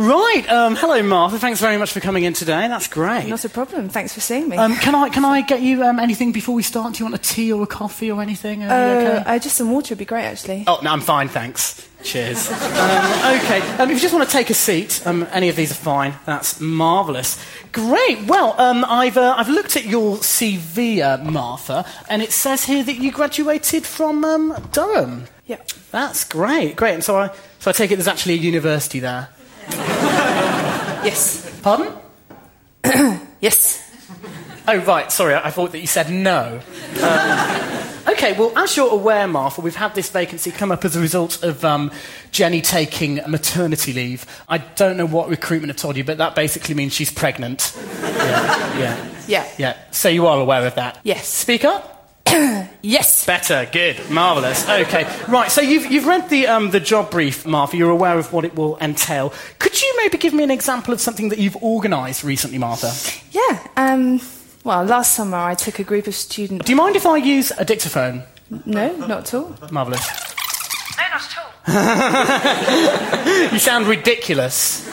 Right. Um, hello, Martha. Thanks very much for coming in today. That's great. Not a problem. Thanks for seeing me. Um, can I can I get you um, anything before we start? Do you want a tea or a coffee or anything? Uh, okay? uh, just some water would be great, actually. Oh, no, I'm fine, thanks. Cheers. um, okay, um, if you just want to take a seat, um, any of these are fine. That's marvellous. Great. Well, um, I've, uh, I've looked at your CV, uh, Martha, and it says here that you graduated from um, Durham. Yeah. That's great, great. And so I, so I take it there's actually a university there. Yes. Pardon? Yes. Oh, right, sorry, I thought that you said no. Um, okay, well, as you're aware, Martha, we've had this vacancy come up as a result of um, Jenny taking maternity leave. I don't know what recruitment have told you, but that basically means she's pregnant. Yeah, yeah, Yeah. yeah. So you are aware of that? Yes. Speak up. Yes. Better, good, marvellous. Okay, right, so you've, you've read the, um, the job brief, Martha, you're aware of what it will entail. Could you maybe give me an example of something that you've organised recently, Martha? Yeah. Um, well, last summer I took a group of students. Do you mind if I use a dictaphone? No, not at all. Marvellous. No, not at all. You sound ridiculous.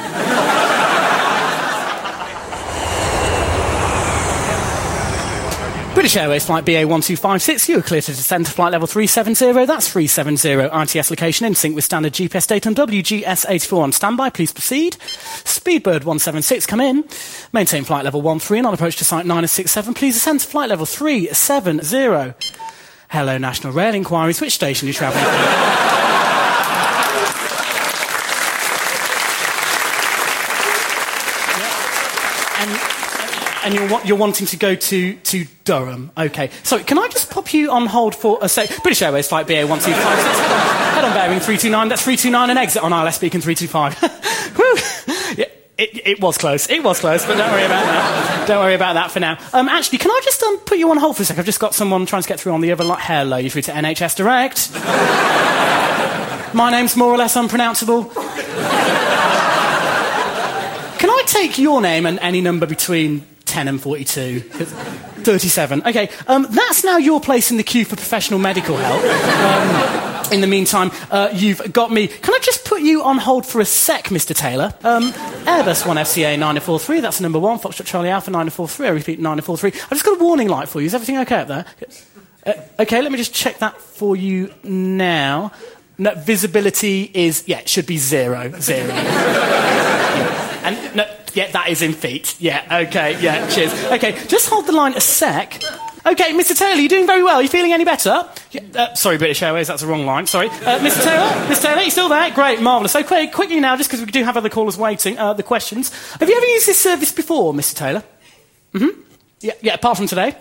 British Airways flight BA1256, you are clear to descend to flight level 370. That's 370. ITS location in sync with standard GPS data on WGS84 on standby. Please proceed. Speedbird 176, come in. Maintain flight level 13 on approach to site 967. Please ascend to flight level 370. Hello, National Rail Inquiries. Which station are you travelling and you're, you're wanting to go to, to Durham. Okay. So can I just pop you on hold for a sec? British Airways flight BA 125. Head on bearing 329. That's 329 and exit on ILS beacon 325. Whew. Yeah, it, it was close. It was close, but don't worry about that. Don't worry about that for now. Um, actually, can I just um, put you on hold for a sec? I've just got someone trying to get through on the other line. Hello, you're through to NHS Direct. My name's more or less unpronounceable. Can I take your name and any number between 10 and 42? 37. Okay, um, that's now your place in the queue for professional medical help. Um, in the meantime, uh, you've got me. Can I just put you on hold for a sec, Mr. Taylor? Um, Airbus 1FCA 943, that's number one. Foxtrot Charlie Alpha 943, I repeat 943. I've just got a warning light for you. Is everything okay up there? Uh, okay, let me just check that for you now. No, visibility is, yeah, it should be zero. Zero. And no, yeah, that is in feet. Yeah, okay, yeah, cheers. Okay, just hold the line a sec. Okay, Mr. Taylor, you're doing very well. Are you feeling any better? Yeah, uh, sorry, British Airways, that's the wrong line. Sorry. Uh, Mr. Taylor? Mr. Taylor, you still there? Great, marvellous. So, quick, quickly now, just because we do have other callers waiting, uh, the questions. Have you ever used this service before, Mr. Taylor? hmm Yeah, yeah, apart from today.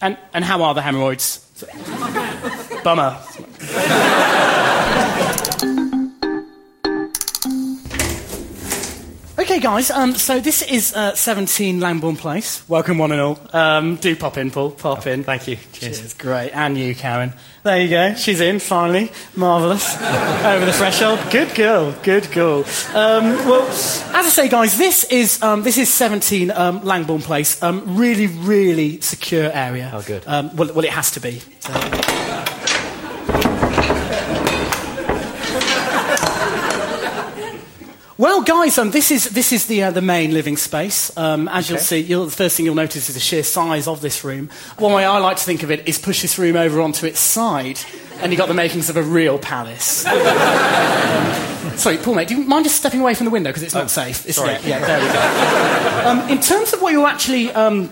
And, and how are the hemorrhoids? Bummer. Okay, guys, um, so this is uh, 17 Lambourne Place. Welcome, one and all. Um, do pop in, Paul. Pop in. Thank you. Cheers. Cheers. Great. And you, Karen. There you go. She's in, finally. Marvellous. Over the threshold. Good girl. Good girl. Um, well, as I say, guys, this is, um, this is 17 um, Langbourne Place. Um, really, really secure area. Oh, good. Um, well, well, it has to be. So- Well, guys, um, this is this is the uh, the main living space. Um, as you'll see, you'll, the first thing you'll notice is the sheer size of this room. One way I like to think of it is push this room over onto its side, and you've got the makings of a real palace. Um, sorry, Paul, mate, do you mind just stepping away from the window because it's not safe? It's, sorry. Yeah, yeah, there we go. Um, in terms of what you're actually um,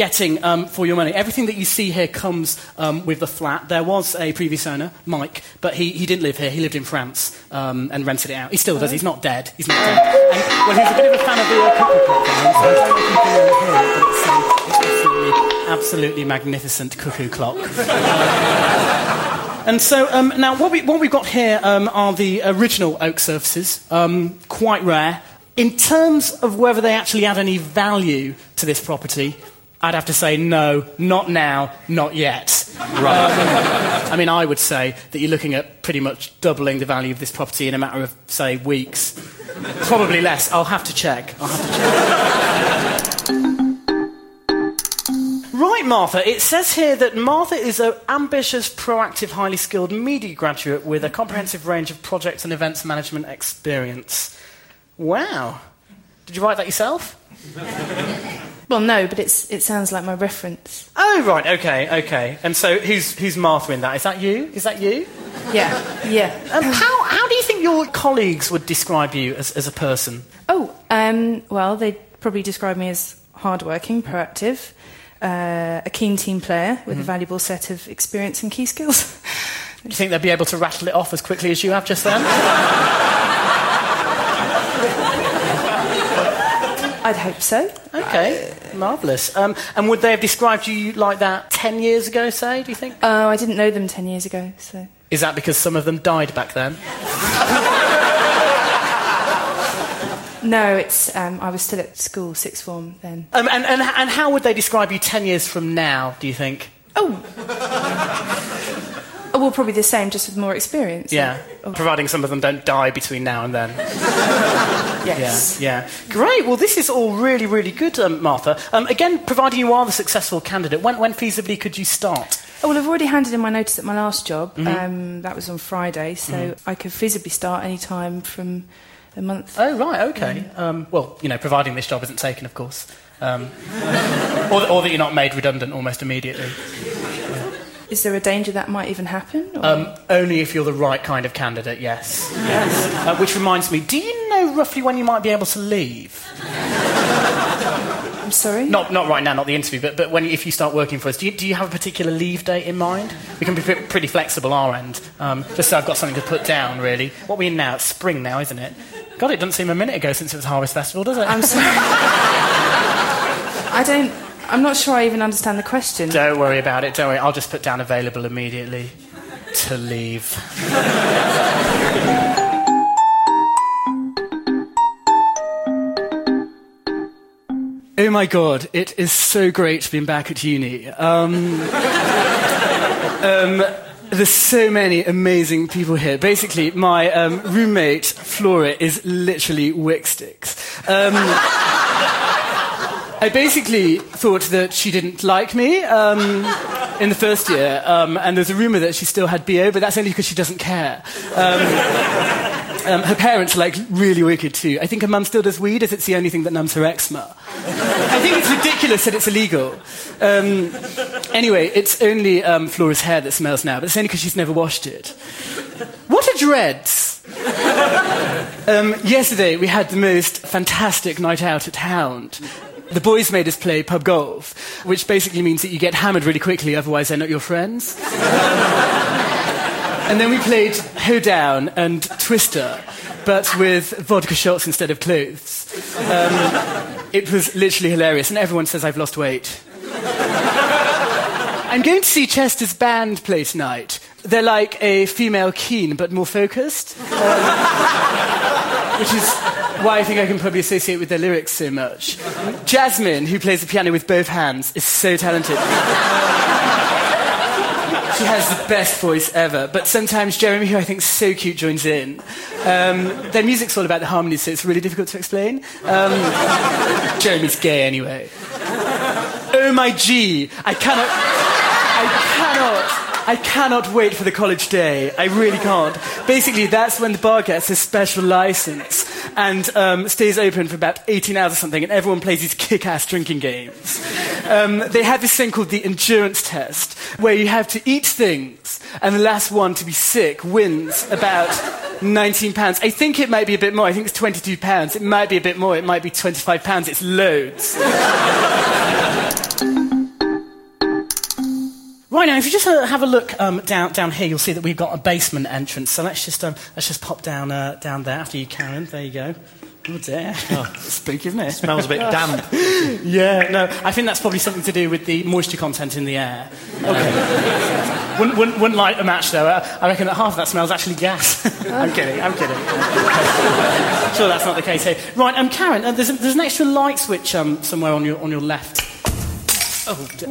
getting um, for your money, everything that you see here comes um, with the flat. There was a previous owner, Mike, but he, he didn't live here. He lived in France um, and rented it out. He still does. He's not dead. He's not dead. And, well, he was a bit of a fan of the cuckoo clock. Um, absolutely, magnificent cuckoo clock. And so um, now what, we, what we've got here um, are the original oak surfaces, um, quite rare. In terms of whether they actually add any value to this property, I'd have to say no, not now, not yet. Right. Um, I mean, I would say that you're looking at pretty much doubling the value of this property in a matter of, say, weeks. Probably less. I'll have to check. I'll have to check. Right Right, Martha. It says here that Martha is an ambitious, proactive, highly skilled media graduate with a comprehensive range of project and events management experience. Wow. Did you write that yourself? Well, no, but it's, it sounds like my reference. Oh, right. Okay, okay. And so who's, who's Martha in that? Is that you? Is that you? Yeah, yeah. Um, how, how do you think your colleagues would describe you as, as a person? Oh, um, well, they'd probably describe me as hardworking, proactive, uh, a keen team player with a valuable set of experience and key skills. Do you think they'd be able to rattle it off as quickly as you have just then? I'd hope so. Okay, marvellous. Um, and would they have described you like that 10 years ago, say, do you think? Oh, I didn't know them 10 years ago, so. Is that because some of them died back then? No, it's, um, I was still at school, sixth form then. Um, and, and, and how would they describe you 10 years from now, do you think? Oh! Well, probably the same, just with more experience. Yeah, Oh, providing some of them don't die between now and then. yes. Yeah, yeah. Great. Well, this is all really, really good, um, Martha. Um, again, providing you are the successful candidate, when, when feasibly could you start? Oh, well, I've already handed in my notice at my last job. Um, that was on Friday, so I could feasibly start any time from a month. Oh, right, okay. Um, well, you know, providing this job isn't taken, of course. Um, or, or that you're not made redundant almost immediately. Is there a danger that might even happen? Um, only if you're the right kind of candidate, yes. yes. Uh, which reminds me, do you know roughly when you might be able to leave? I'm sorry? Not, not right now, not the interview, but, but when, if you start working for us, do you, do you have a particular leave date in mind? We can be pre- pretty flexible our end, um, just so I've got something to put down, really. What are we in now? It's spring now, isn't it? God, it doesn't seem a minute ago since it was Harvest Festival, does it? I'm sorry. I don't. I'm not sure I even understand the question. Don't worry about it, don't worry. I'll just put down available immediately to leave. Oh my god, it is so great being back at uni. Um, um, there's so many amazing people here. Basically, my um, roommate, Flora, is literally Wicksticks. Um, I basically thought that she didn't like me um, in the first year, um, and there's a rumour that she still had BO, but that's only because she doesn't care. Um, um, her parents are like really wicked too. I think her mum still does weed as it's the only thing that numbs her eczema. I think it's ridiculous that it's illegal. Um, anyway, it's only um, Flora's hair that smells now, but it's only because she's never washed it. What are dreads? Um, yesterday, we had the most fantastic night out at Hound. The boys made us play pub golf, which basically means that you get hammered really quickly, otherwise, they're not your friends. and then we played Hoedown and Twister, but with vodka shots instead of clothes. Um, it was literally hilarious, and everyone says I've lost weight. I'm going to see Chester's band play tonight. They're like a female Keane, but more focused. Um, which is why I think I can probably associate with their lyrics so much. Jasmine, who plays the piano with both hands, is so talented. She has the best voice ever. But sometimes Jeremy, who I think is so cute, joins in. Um, their music's all about the harmonies, so it's really difficult to explain. Um, Jeremy's gay anyway. Oh my G! I cannot. I cannot. I cannot wait for the college day. I really can't. Basically, that's when the bar gets a special license and um, stays open for about 18 hours or something, and everyone plays these kick ass drinking games. Um, they have this thing called the endurance test, where you have to eat things, and the last one to be sick wins about 19 pounds. I think it might be a bit more. I think it's 22 pounds. It might be a bit more. It might be 25 pounds. It's loads. Right now, if you just uh, have a look um, down, down here, you'll see that we've got a basement entrance. So let's just, um, let's just pop down, uh, down there after you, Karen. There you go. Oh dear. Oh, spooky, isn't it? Smells a bit damp. Yeah, no, I think that's probably something to do with the moisture content in the air. Okay. wouldn't, wouldn't, wouldn't light a match, though. Uh, I reckon that half of that smells actually gas. I'm kidding, I'm kidding. sure that's not the case here. Right, um, Karen, uh, there's, a, there's an extra light switch um, somewhere on your, on your left. Oh, d-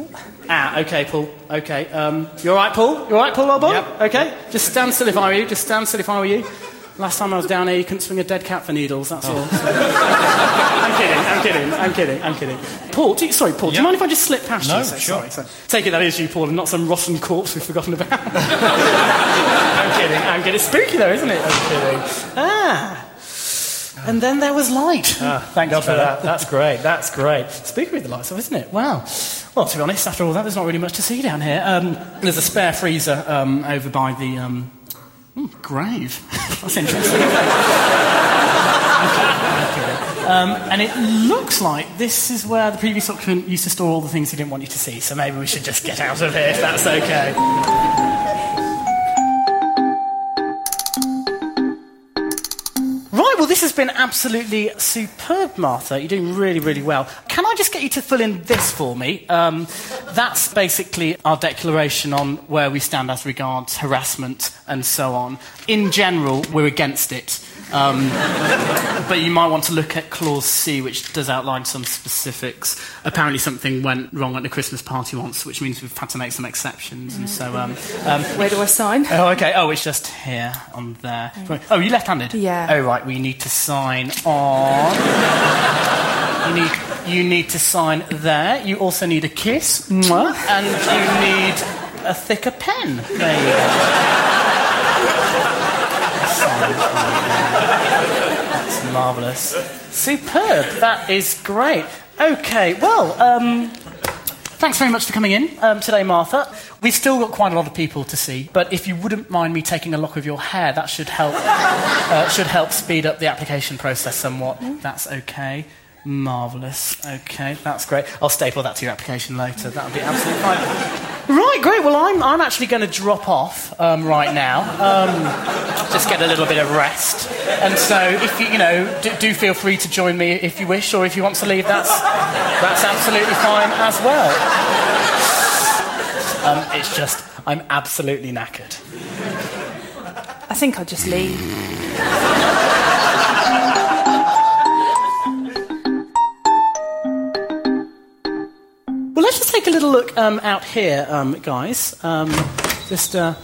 ah, okay, Paul. Okay. Um, you all right, Paul? You're all right, Paul, old boy? Yep. Okay. Just stand still if I were you. Just stand still if I were you. Last time I was down here, you couldn't swing a dead cat for needles, that's all. I'm kidding, I'm kidding, I'm kidding, I'm kidding. Paul, you, sorry, Paul, do you mind if I just slip past No, you? So- sure. Sorry, sorry. Take it that is you, Paul, and not some rotten corpse we've forgotten about. I'm kidding, I'm kidding. It's spooky though, isn't it? I'm kidding. Ah. And then there was light. Ah, Thank God for that. That's great. That's great. Spooky with the lights off, isn't it? Wow. Well, to be honest, after all that, there's not really much to see down here. Um, there's a spare freezer um, over by the um, hmm, grave. That's interesting. Um, and it looks like this is where the previous occupant used to store all the things he didn't want you to see. So maybe we should just get out of here if that's okay. This has been absolutely superb, Martha. You're doing really, really well. Can I just get you to fill in this for me? Um, that's basically our declaration on where we stand as regards harassment and so on. In general, we're against it. Um, but you might want to look at Clause C, which does outline some specifics. Apparently, something went wrong at the Christmas party once, which means we've had to make some exceptions. And so, um, um, Where do I sign? Oh, okay. Oh, it's just here on there. Oh, you left-handed? Yeah. Oh, right. We need to sign on. you need you need to sign there. You also need a kiss, Mwah. and you need a thicker pen. There you go. Sign on there. Marvellous. Superb. That is great. Okay. Well. Um, Thanks very much for coming in um, today, Martha. We've still got quite a lot of people to see, but if you wouldn't mind me taking a lock of your hair, that should help. uh, should help speed up the application process somewhat. That's okay. Marvelous. Okay, that's great. I'll staple that to your application later. That'll be absolutely fine. Right, great. Well, I'm, I'm actually going to drop off um, right now. Um, just get a little bit of rest. And so, if you, you know, do, do feel free to join me if you wish, or if you want to leave, that's, that's absolutely fine as well. Um, it's just, I'm absolutely knackered. I think I'll just leave. Take a little look um, out here, um, guys. Um, just, uh,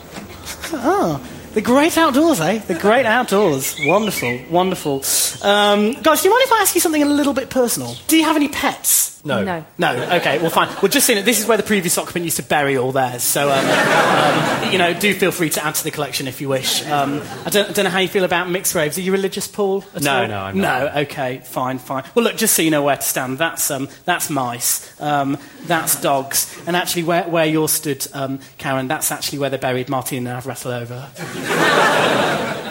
oh, the great outdoors, eh? The great outdoors. Wonderful, wonderful. Um, guys, do you mind if I ask you something a little bit personal? Do you have any pets? No. No. No, okay, well, fine. Well, just seeing it, this is where the previous occupant used to bury all theirs. So, um, um, you know, do feel free to add to the collection if you wish. Um, I, don't, I don't know how you feel about mixed graves. Are you religious, Paul? at No, all? no, I'm not. No, okay, fine, fine. Well, look, just so you know where to stand, that's, um, that's mice, um, that's dogs, and actually where, where you're stood, um, Karen, that's actually where they buried Martin and I've wrestled over.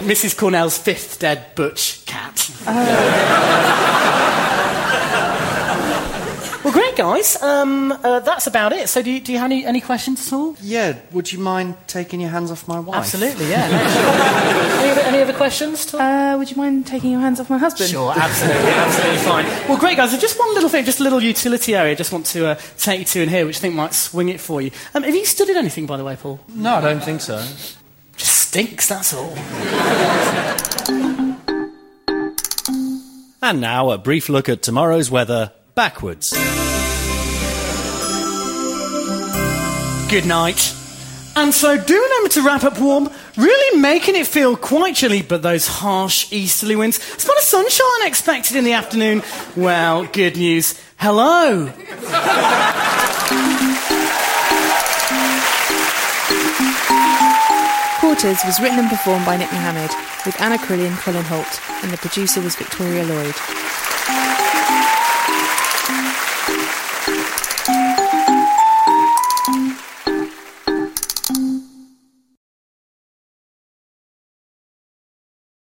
Mrs. Cornell's fifth dead butch cat. Well, great, guys. Um, uh, that's about it. So, do you, do you have any, any questions at all? Yeah, would you mind taking your hands off my wife? Absolutely, yeah. any, other, any other questions? Tom? Uh, would you mind taking your hands off my husband? Sure, absolutely, absolutely fine. Well, great, guys. Just one little thing, just a little utility area I just want to uh, take you to in here, which I think might swing it for you. Um, have you studied anything, by the way, Paul? No, I don't think so. Just stinks, that's all. And now a brief look at tomorrow's weather backwards. Good night. And so, do remember to wrap up warm, really making it feel quite chilly, but those harsh easterly winds. Spot of sunshine expected in the afternoon. Well, good news. Hello. Quarters was written and performed by Nick Mohammed, with Anna Crilly and Colin Hoult, and the producer was Victoria Lloyd.